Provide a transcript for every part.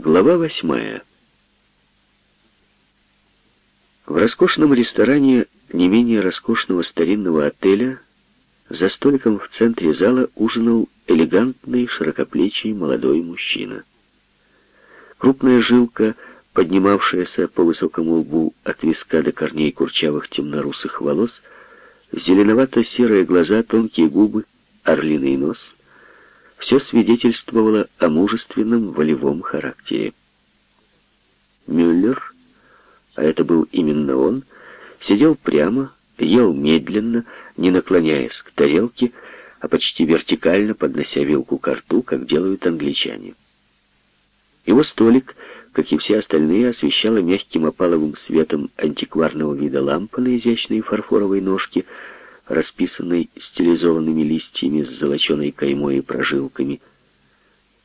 Глава восьмая. В роскошном ресторане не менее роскошного старинного отеля за столиком в центре зала ужинал элегантный, широкоплечий молодой мужчина. Крупная жилка, поднимавшаяся по высокому лбу от виска до корней курчавых темнорусых волос, зеленовато-серые глаза, тонкие губы, орлиный нос — все свидетельствовало о мужественном волевом характере. Мюллер, а это был именно он, сидел прямо, ел медленно, не наклоняясь к тарелке, а почти вертикально поднося вилку к рту, как делают англичане. Его столик, как и все остальные, освещала мягким опаловым светом антикварного вида лампа на изящной фарфоровой ножке — расписанной стилизованными листьями с золоченой каймой и прожилками.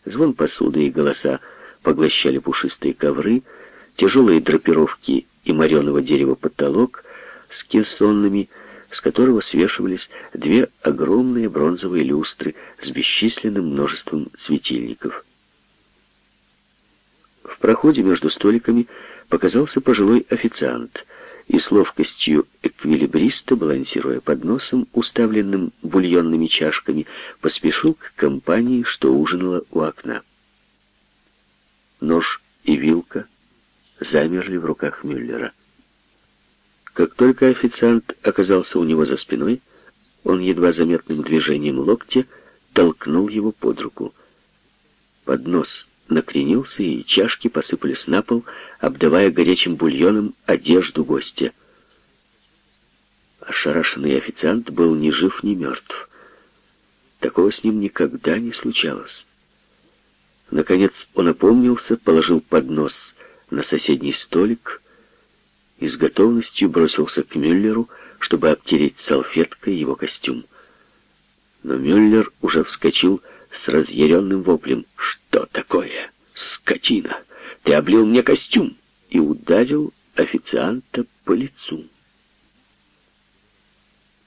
Звон посуды и голоса поглощали пушистые ковры, тяжелые драпировки и мореного дерева потолок с кессонными, с которого свешивались две огромные бронзовые люстры с бесчисленным множеством светильников. В проходе между столиками показался пожилой официант — и с ловкостью эквилибриста, балансируя под носом, уставленным бульонными чашками, поспешил к компании, что ужинала у окна. Нож и вилка замерли в руках Мюллера. Как только официант оказался у него за спиной, он едва заметным движением локтя толкнул его под руку. Поднос накренился, и чашки посыпались на пол, обдавая горячим бульоном одежду гостя. Ошарашенный официант был ни жив, ни мертв. Такого с ним никогда не случалось. Наконец он опомнился, положил поднос на соседний столик и с готовностью бросился к Мюллеру, чтобы обтереть салфеткой его костюм. Но Мюллер уже вскочил с разъяренным воплем. «Что такое? Скотина! Ты облил мне костюм!» и ударил официанта по лицу.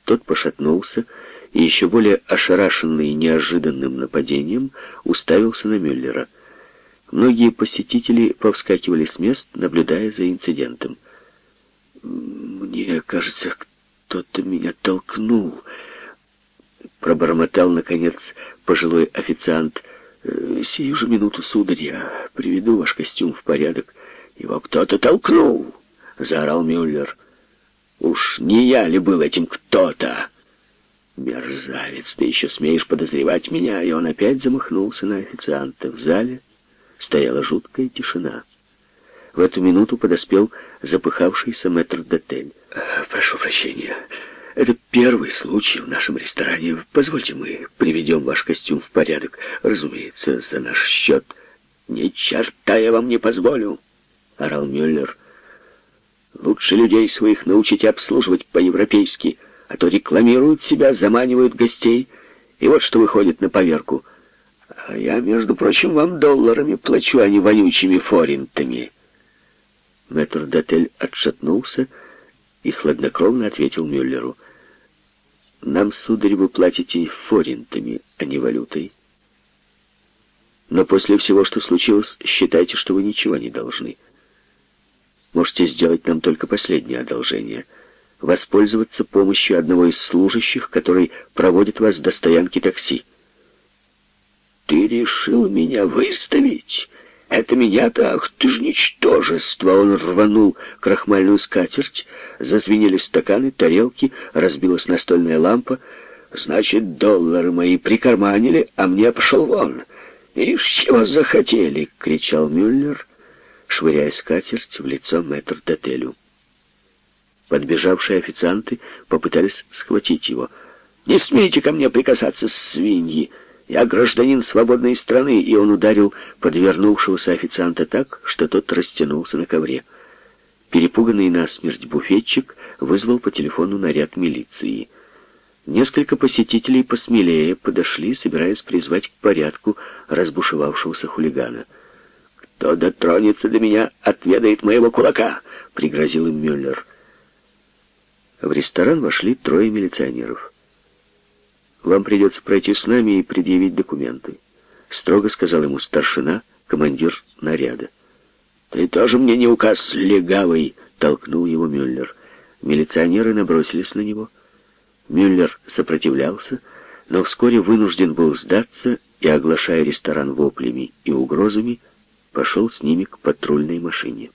Тот пошатнулся и, еще более ошарашенный неожиданным нападением, уставился на Мюллера. Многие посетители повскакивали с мест, наблюдая за инцидентом. «Мне кажется, кто-то меня толкнул», — пробормотал, наконец, пожилой официант. «Э, «Сию же минуту, сударь, я приведу ваш костюм в порядок». «Его кто-то толкнул!» — заорал Мюллер. «Уж не я ли был этим кто-то?» «Мерзавец, ты еще смеешь подозревать меня?» И он опять замахнулся на официанта. В зале стояла жуткая тишина. В эту минуту подоспел запыхавшийся мэтр-дотель. «Прошу прощения». Первый случай в нашем ресторане. Позвольте, мы приведем ваш костюм в порядок. Разумеется, за наш счет. Ни черта я вам не позволю, — орал Мюллер. Лучше людей своих научите обслуживать по-европейски, а то рекламируют себя, заманивают гостей, и вот что выходит на поверку. А я, между прочим, вам долларами плачу, а не вонючими форинтами. Мэтр Дотель отшатнулся и хладнокровно ответил Мюллеру — нам, сударь, вы платите форинтами, а не валютой. Но после всего, что случилось, считайте, что вы ничего не должны. Можете сделать нам только последнее одолжение — воспользоваться помощью одного из служащих, который проводит вас до стоянки такси. «Ты решил меня выставить?» «Это меня-то, ах ты ж ничтожество!» Он рванул крахмальную скатерть, зазвенели стаканы, тарелки, разбилась настольная лампа. «Значит, доллары мои прикарманили, а мне пошел вон!» «Ишь, чего захотели!» — кричал Мюллер, швыряя скатерть в лицо мэтр-дотелю. Подбежавшие официанты попытались схватить его. «Не смейте ко мне прикасаться, свиньи!» Я гражданин свободной страны, и он ударил подвернувшегося официанта так, что тот растянулся на ковре. Перепуганный насмерть буфетчик вызвал по телефону наряд милиции. Несколько посетителей посмелее подошли, собираясь призвать к порядку разбушевавшегося хулигана. «Кто дотронется до меня, отведает моего кулака!» — пригрозил им Мюллер. В ресторан вошли трое милиционеров. Вам придется пройти с нами и предъявить документы», — строго сказал ему старшина, командир наряда. «Ты тоже мне не указ, легавый!» — толкнул его Мюллер. Милиционеры набросились на него. Мюллер сопротивлялся, но вскоре вынужден был сдаться и, оглашая ресторан воплями и угрозами, пошел с ними к патрульной машине.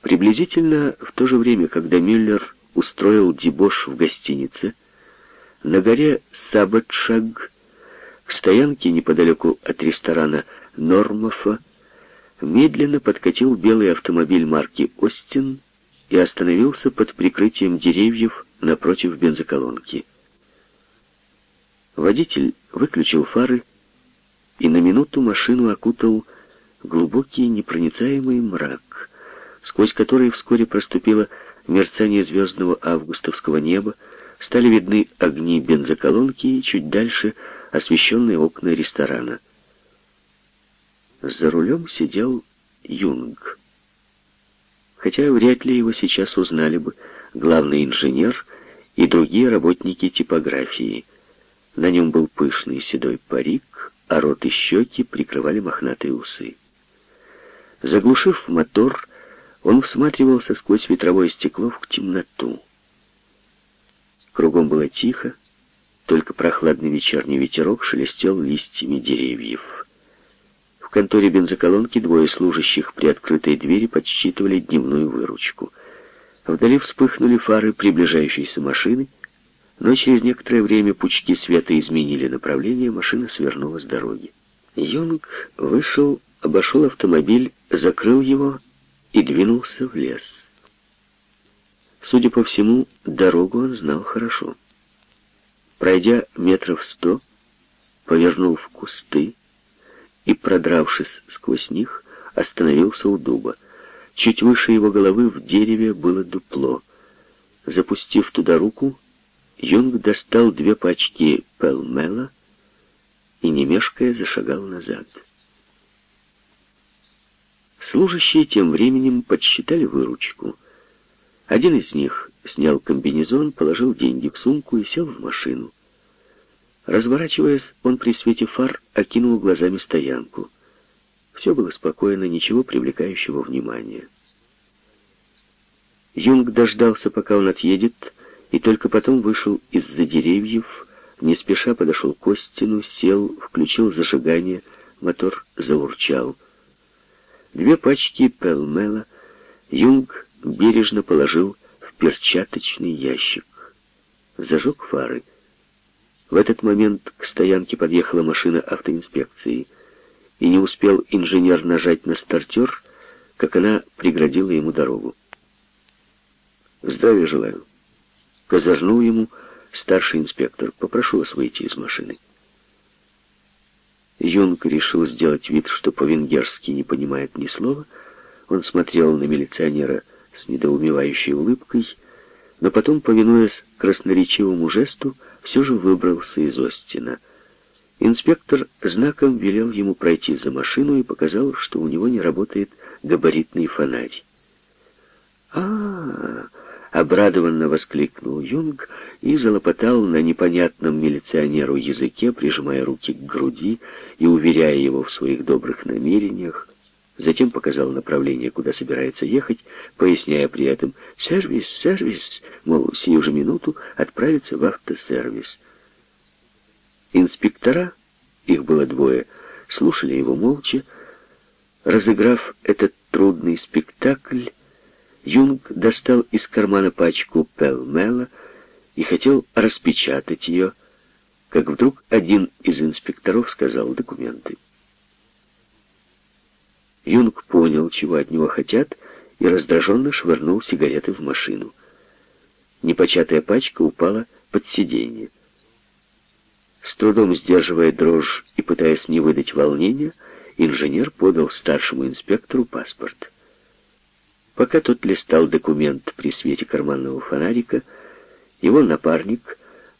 Приблизительно в то же время, когда Мюллер устроил дебош в гостинице, на горе Сабатшаг, к стоянке неподалеку от ресторана Нормофа, медленно подкатил белый автомобиль марки «Остин» и остановился под прикрытием деревьев напротив бензоколонки. Водитель выключил фары, и на минуту машину окутал глубокий непроницаемый мрак, сквозь который вскоре проступило мерцание звездного августовского неба, стали видны огни бензоколонки и чуть дальше освещенные окна ресторана. За рулем сидел Юнг. Хотя вряд ли его сейчас узнали бы главный инженер и другие работники типографии. На нем был пышный седой парик, а рот и щеки прикрывали мохнатые усы. Заглушив мотор, он всматривался сквозь ветровое стекло в темноту. Кругом было тихо, только прохладный вечерний ветерок шелестел листьями деревьев. В конторе бензоколонки двое служащих при открытой двери подсчитывали дневную выручку. Вдали вспыхнули фары приближающейся машины, но через некоторое время пучки света изменили направление, машина свернула с дороги. Юнг вышел, обошел автомобиль, закрыл его и двинулся в лес. Судя по всему, дорогу он знал хорошо. Пройдя метров сто, повернул в кусты и, продравшись сквозь них, остановился у дуба. Чуть выше его головы в дереве было дупло. Запустив туда руку, Юнг достал две пачки пелмела и, не мешкая, зашагал назад. Служащие тем временем подсчитали выручку. Один из них снял комбинезон, положил деньги в сумку и сел в машину. Разворачиваясь, он при свете фар окинул глазами стоянку. Все было спокойно, ничего привлекающего внимания. Юнг дождался, пока он отъедет, и только потом вышел из-за деревьев, не спеша подошел к Остину, сел, включил зажигание, мотор заурчал — Две пачки пелмела Юнг бережно положил в перчаточный ящик. Зажег фары. В этот момент к стоянке подъехала машина автоинспекции, и не успел инженер нажать на стартер, как она преградила ему дорогу. «Здравия желаю». Козырнул ему старший инспектор. «Попрошу вас выйти из машины». Юнг решил сделать вид, что по-венгерски не понимает ни слова. Он смотрел на милиционера с недоумевающей улыбкой, но потом, повинуясь красноречивому жесту, все же выбрался из Остина. Инспектор знаком велел ему пройти за машину и показал, что у него не работает габаритный фонарь. а, -а, -а Обрадованно воскликнул Юнг и залопотал на непонятном милиционеру языке, прижимая руки к груди и уверяя его в своих добрых намерениях. Затем показал направление, куда собирается ехать, поясняя при этом «сервис, сервис», мол, сию же минуту отправиться в автосервис. Инспектора, их было двое, слушали его молча. Разыграв этот трудный спектакль, Юнг достал из кармана пачку пелмела и хотел распечатать ее, как вдруг один из инспекторов сказал документы. Юнг понял, чего от него хотят, и раздраженно швырнул сигареты в машину. Непочатая пачка упала под сиденье. С трудом сдерживая дрожь и пытаясь не выдать волнения, инженер подал старшему инспектору паспорт. Пока тот листал документ при свете карманного фонарика, его напарник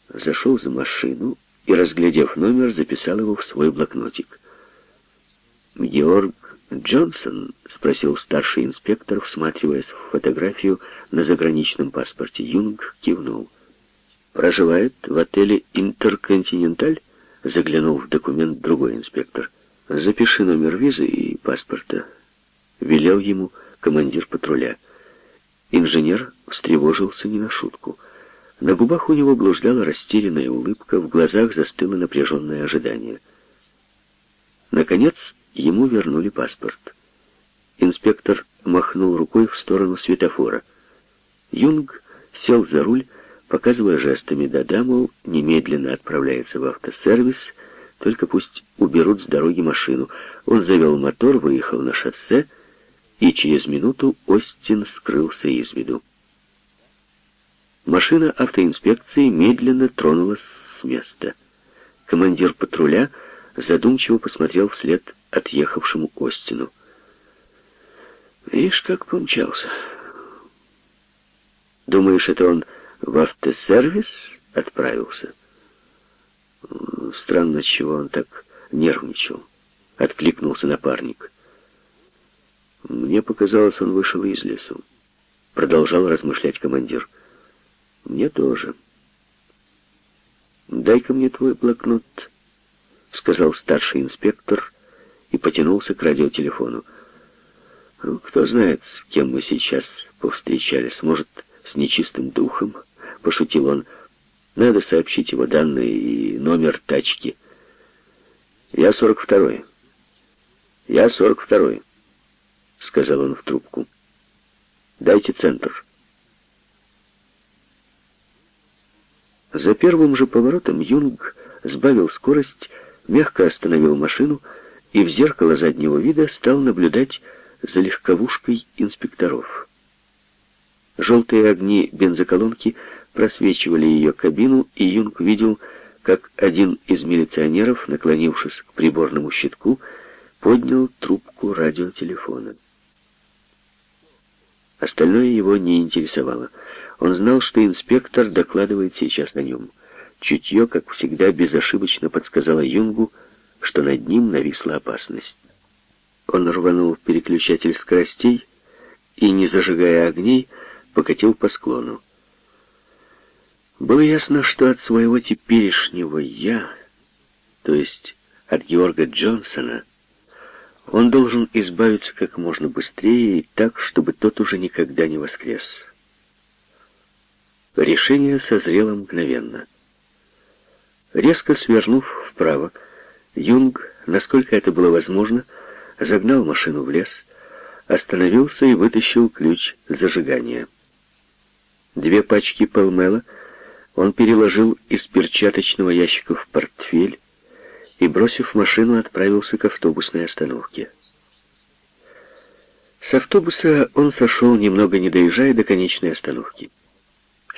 зашел за машину и, разглядев номер, записал его в свой блокнотик. «Георг Джонсон?» — спросил старший инспектор, всматриваясь в фотографию на заграничном паспорте. Юнг кивнул. «Проживает в отеле «Интерконтиненталь»?» заглянул в документ другой инспектор. «Запиши номер визы и паспорта», — велел ему командир патруля. Инженер встревожился не на шутку. На губах у него блуждала растерянная улыбка, в глазах застыло напряженное ожидание. Наконец, ему вернули паспорт. Инспектор махнул рукой в сторону светофора. Юнг сел за руль, показывая жестами да-да, мол, немедленно отправляется в автосервис, только пусть уберут с дороги машину. Он завел мотор, выехал на шоссе, и через минуту Остин скрылся из виду. Машина автоинспекции медленно тронулась с места. Командир патруля задумчиво посмотрел вслед отъехавшему Остину. «Видишь, как помчался. Думаешь, это он в автосервис отправился?» Странно, чего он так нервничал. Откликнулся напарник. Мне показалось, он вышел из лесу. Продолжал размышлять командир. Мне тоже. «Дай-ка мне твой блокнот», — сказал старший инспектор и потянулся к радиотелефону. Ну, кто знает, с кем мы сейчас повстречались. Может, с нечистым духом, — пошутил он. Надо сообщить его данные и номер тачки. Я сорок второй. Я сорок второй, — сказал он в трубку. Дайте центр. За первым же поворотом Юнг сбавил скорость, мягко остановил машину и в зеркало заднего вида стал наблюдать за легковушкой инспекторов. Желтые огни бензоколонки просвечивали ее кабину, и Юнг видел, как один из милиционеров, наклонившись к приборному щитку, поднял трубку радиотелефона. Остальное его не интересовало. Он знал, что инспектор докладывает сейчас о нем. Чутье, как всегда, безошибочно подсказало Юнгу, что над ним нависла опасность. Он рванул переключатель скоростей и, не зажигая огней, покатил по склону. Было ясно, что от своего теперешнего «я», то есть от Георга Джонсона, он должен избавиться как можно быстрее и так, чтобы тот уже никогда не воскрес. Решение созрело мгновенно. Резко свернув вправо, Юнг, насколько это было возможно, загнал машину в лес, остановился и вытащил ключ зажигания. Две пачки полмела он переложил из перчаточного ящика в портфель и, бросив машину, отправился к автобусной остановке. С автобуса он сошел, немного не доезжая до конечной остановки.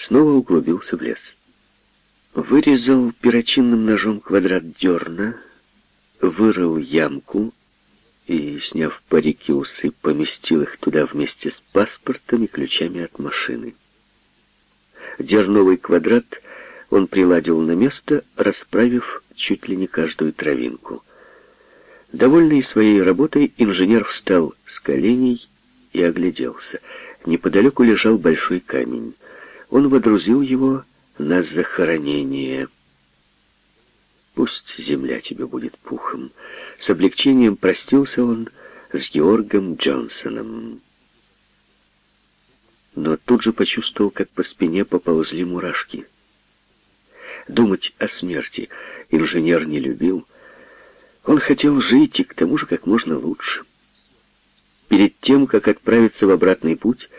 Снова углубился в лес. Вырезал перочинным ножом квадрат дерна, вырыл ямку и, сняв парики усы, поместил их туда вместе с паспортом и ключами от машины. Дерновый квадрат он приладил на место, расправив чуть ли не каждую травинку. Довольный своей работой, инженер встал с коленей и огляделся. Неподалеку лежал большой камень. Он водрузил его на захоронение. Пусть земля тебе будет пухом. С облегчением простился он с Георгом Джонсоном но тут же почувствовал, как по спине поползли мурашки. Думать о смерти инженер не любил. Он хотел жить и к тому же как можно лучше. Перед тем, как отправиться в обратный путь,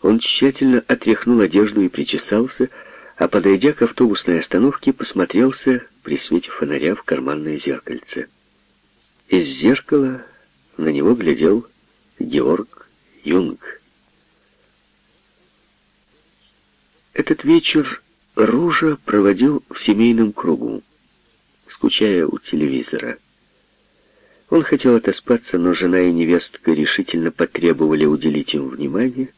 он тщательно отряхнул одежду и причесался, а, подойдя к автобусной остановке, посмотрелся при свете фонаря в карманное зеркальце. Из зеркала на него глядел Георг Юнг. Этот вечер Ружа проводил в семейном кругу, скучая у телевизора. Он хотел отоспаться, но жена и невестка решительно потребовали уделить им внимание.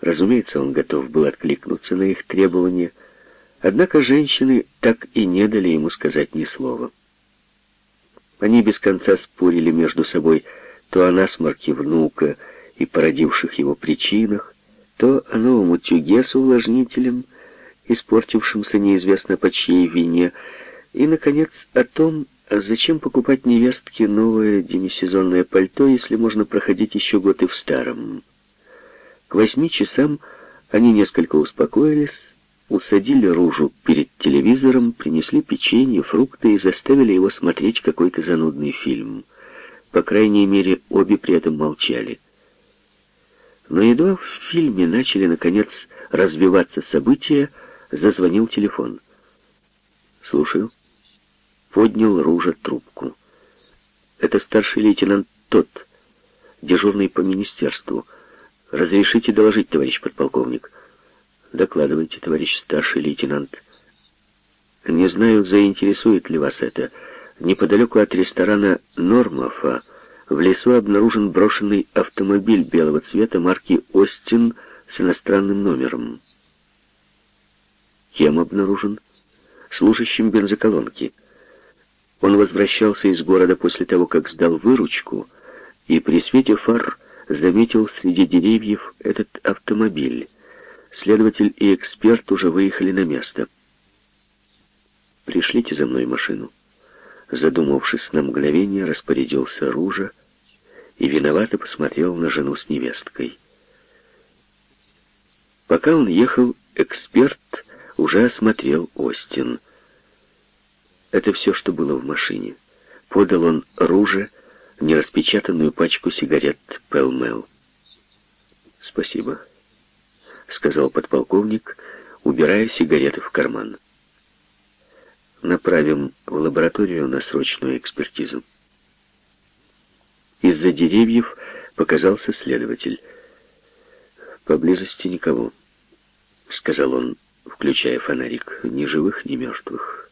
Разумеется, он готов был откликнуться на их требования, однако женщины так и не дали ему сказать ни слова. Они без конца спорили между собой то о насморке внука и породивших его причинах, то о новом утюге с увлажнителем, испортившемся неизвестно по чьей вине, И, наконец, о том, зачем покупать невестке новое демисезонное пальто, если можно проходить еще год и в старом. К восьми часам они несколько успокоились, усадили Ружу перед телевизором, принесли печенье, фрукты и заставили его смотреть какой-то занудный фильм. По крайней мере, обе при этом молчали. Но едва в фильме начали, наконец, развиваться события, зазвонил телефон. «Слушаю». Поднял Ружа трубку. «Это старший лейтенант Тот, дежурный по министерству. Разрешите доложить, товарищ подполковник?» «Докладывайте, товарищ старший лейтенант». «Не знаю, заинтересует ли вас это. Неподалеку от ресторана «Нормофа» в лесу обнаружен брошенный автомобиль белого цвета марки «Остин» с иностранным номером. Кем обнаружен? Служащим бензоколонки. Он возвращался из города после того, как сдал выручку, и при свете фар заметил среди деревьев этот автомобиль. Следователь и эксперт уже выехали на место. «Пришлите за мной машину». Задумавшись на мгновение, распорядился Ружа и виновато посмотрел на жену с невесткой. Пока он ехал, эксперт уже осмотрел Остин. Это все, что было в машине. Подал он Руже нераспечатанную пачку сигарет Пелмел. «Спасибо», — сказал подполковник, убирая сигареты в карман. «Направим в лабораторию на срочную экспертизу». Из-за деревьев показался следователь. «Поблизости никого», — сказал он, включая фонарик, — «ни живых, ни мертвых».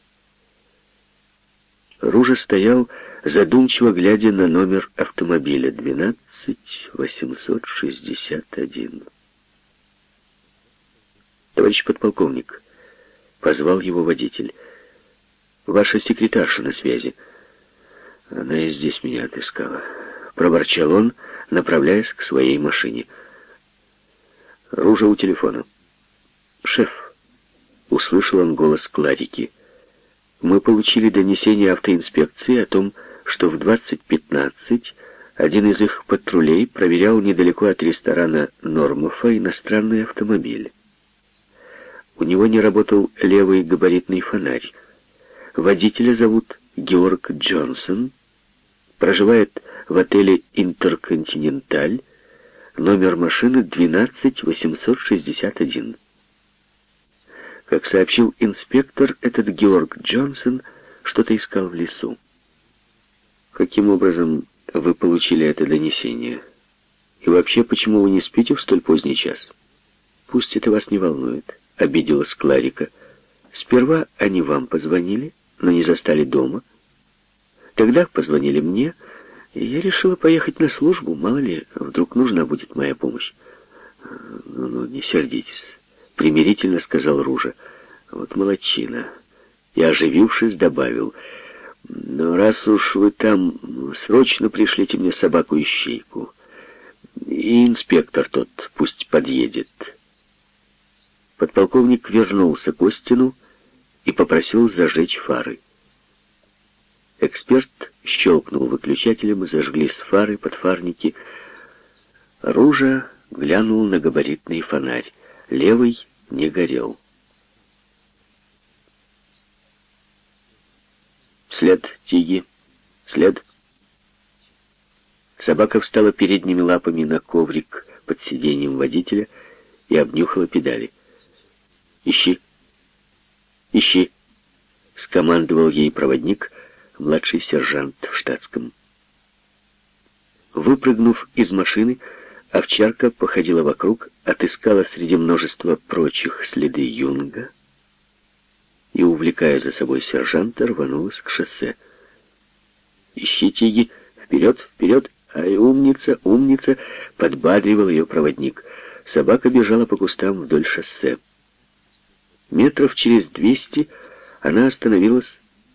Ружа стоял, задумчиво глядя на номер автомобиля 12861. «Товарищ подполковник», — позвал его водитель, — «ваша секретарша на связи». Она и здесь меня отыскала. Проворчал он, направляясь к своей машине. Ружа у телефона. «Шеф», — услышал он голос Кларики, — «мы получили донесение автоинспекции о том, что в 20.15 один из их патрулей проверял недалеко от ресторана Нормофа иностранный автомобиль. У него не работал левый габаритный фонарь. Водителя зовут Георг Джонсон, проживает в отеле «Интерконтиненталь», номер машины 12861. Как сообщил инспектор, этот Георг Джонсон что-то искал в лесу. Каким образом вы получили это донесение? И вообще, почему вы не спите в столь поздний час? Пусть это вас не волнует, обиделась Кларика. Сперва они вам позвонили, но не застали дома. Тогда позвонили мне, и я решила поехать на службу, мало ли, вдруг нужна будет моя помощь. «Ну, ну не сердитесь», — примирительно сказал Ружа. «Вот молодчина». И, оживившись, добавил, «Но раз уж вы там, срочно пришлите мне собаку-ищейку. И инспектор тот пусть подъедет». Подполковник вернулся к Остину и попросил зажечь фары. Эксперт щелкнул выключателем, и зажглись фары, подфарники. Ружа глянул на габаритный фонарь. Левый не горел. След Тиги. След. Собака встала передними лапами на коврик под сиденьем водителя и обнюхала педали. «Ищи! Ищи!» — скомандовал ей проводник — младший сержант в штатском. Выпрыгнув из машины, овчарка походила вокруг, отыскала среди множества прочих следы юнга и, увлекая за собой сержанта, рванулась к шоссе. «Ищи, Тиги! Вперед, вперед! Ай, умница, умница!» — подбадривал ее проводник. Собака бежала по кустам вдоль шоссе. Метров через двести она остановилась,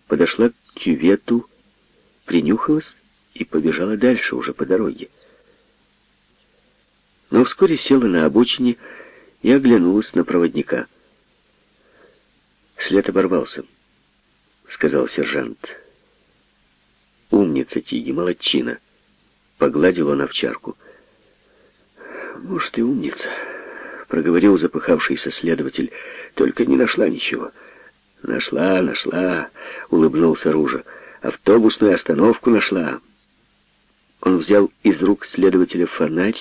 подошла кювету, принюхалась и побежала дальше, уже по дороге. Но вскоре села на обочине и оглянулась на проводника. След оборвался. — сказал сержант. «Умница, Тиги, молодчина!» — погладил он овчарку. «Может, и умница», — проговорил запыхавшийся следователь. «Только не нашла ничего». «Нашла, нашла», — улыбнулся Ружа. «Автобусную остановку нашла». Он взял из рук следователя фонарь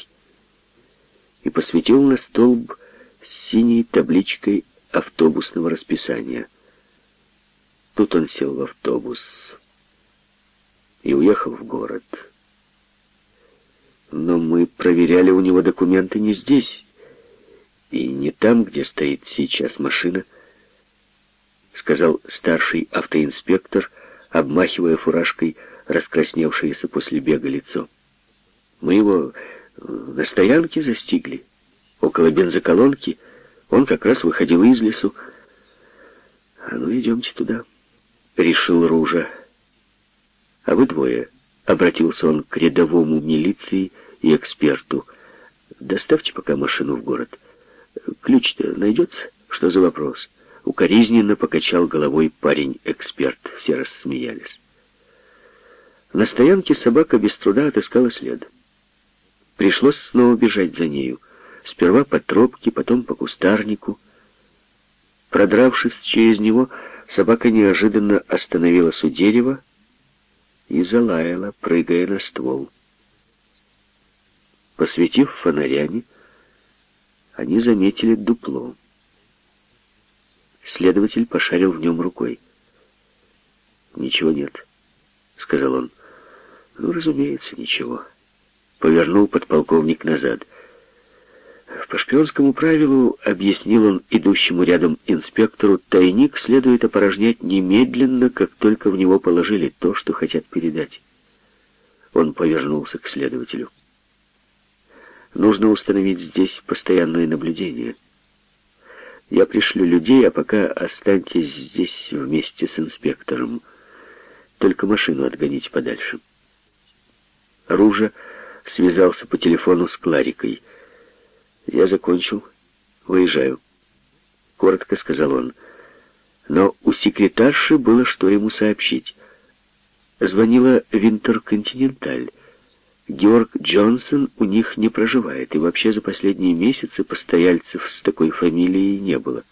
и посветил на столб с синей табличкой автобусного расписания. Тут он сел в автобус и уехал в город. Но мы проверяли у него документы не здесь и не там, где стоит сейчас машина, сказал старший автоинспектор, обмахивая фуражкой раскрасневшееся после бега лицо. Мы его на стоянке застигли, около бензоколонки. Он как раз выходил из лесу. «А ну, идемте туда», — решил Ружа. «А вы двое», — обратился он к рядовому милиции и эксперту. «Доставьте пока машину в город. Ключ-то найдется? Что за вопрос?» Укоризненно покачал головой парень-эксперт. Все рассмеялись. На стоянке собака без труда отыскала след. Пришлось снова бежать за нею. Сперва по тропке, потом по кустарнику. Продравшись через него, собака неожиданно остановилась у дерева и залаяла, прыгая на ствол. Посветив фонарями, они заметили дупло. Следователь пошарил в нем рукой. «Ничего нет», — сказал он. «Ну, разумеется, ничего» повернул подполковник назад. По шпионскому правилу, объяснил он идущему рядом инспектору, тайник следует опорожнять немедленно, как только в него положили то, что хотят передать. Он повернулся к следователю. Нужно установить здесь постоянное наблюдение. Я пришлю людей, а пока останьтесь здесь вместе с инспектором. Только машину отгоните подальше. Ружа связался по телефону с Кларикой. «Я закончил. Выезжаю», — коротко сказал он. Но у секретарши было что ему сообщить. Звонила Винтерконтиненталь. Георг Джонсон у них не проживает, и вообще за последние месяцы постояльцев с такой фамилией не было.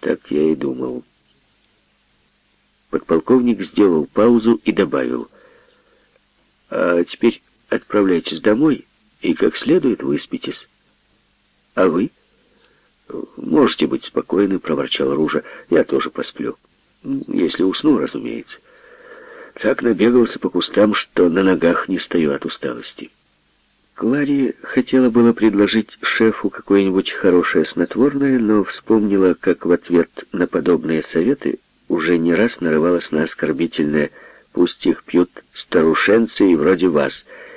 Так я и думал. Подполковник сделал паузу и добавил — а теперь отправляйтесь домой и как следует выспитесь. А вы? Можете быть спокойны, проворчал Ружа. Я тоже посплю. Если усну, разумеется. Так набегался по кустам, что на ногах не стою от усталости. Клари хотела было предложить шефу какое-нибудь хорошее снотворное, но вспомнила, как в ответ на подобные советы уже не раз нарывалась на оскорбительное Пусть их пьют старушенцы и вроде вас,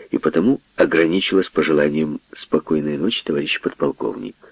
и потому ограничилась пожеланием «Спокойной ночи, товарищ подполковник».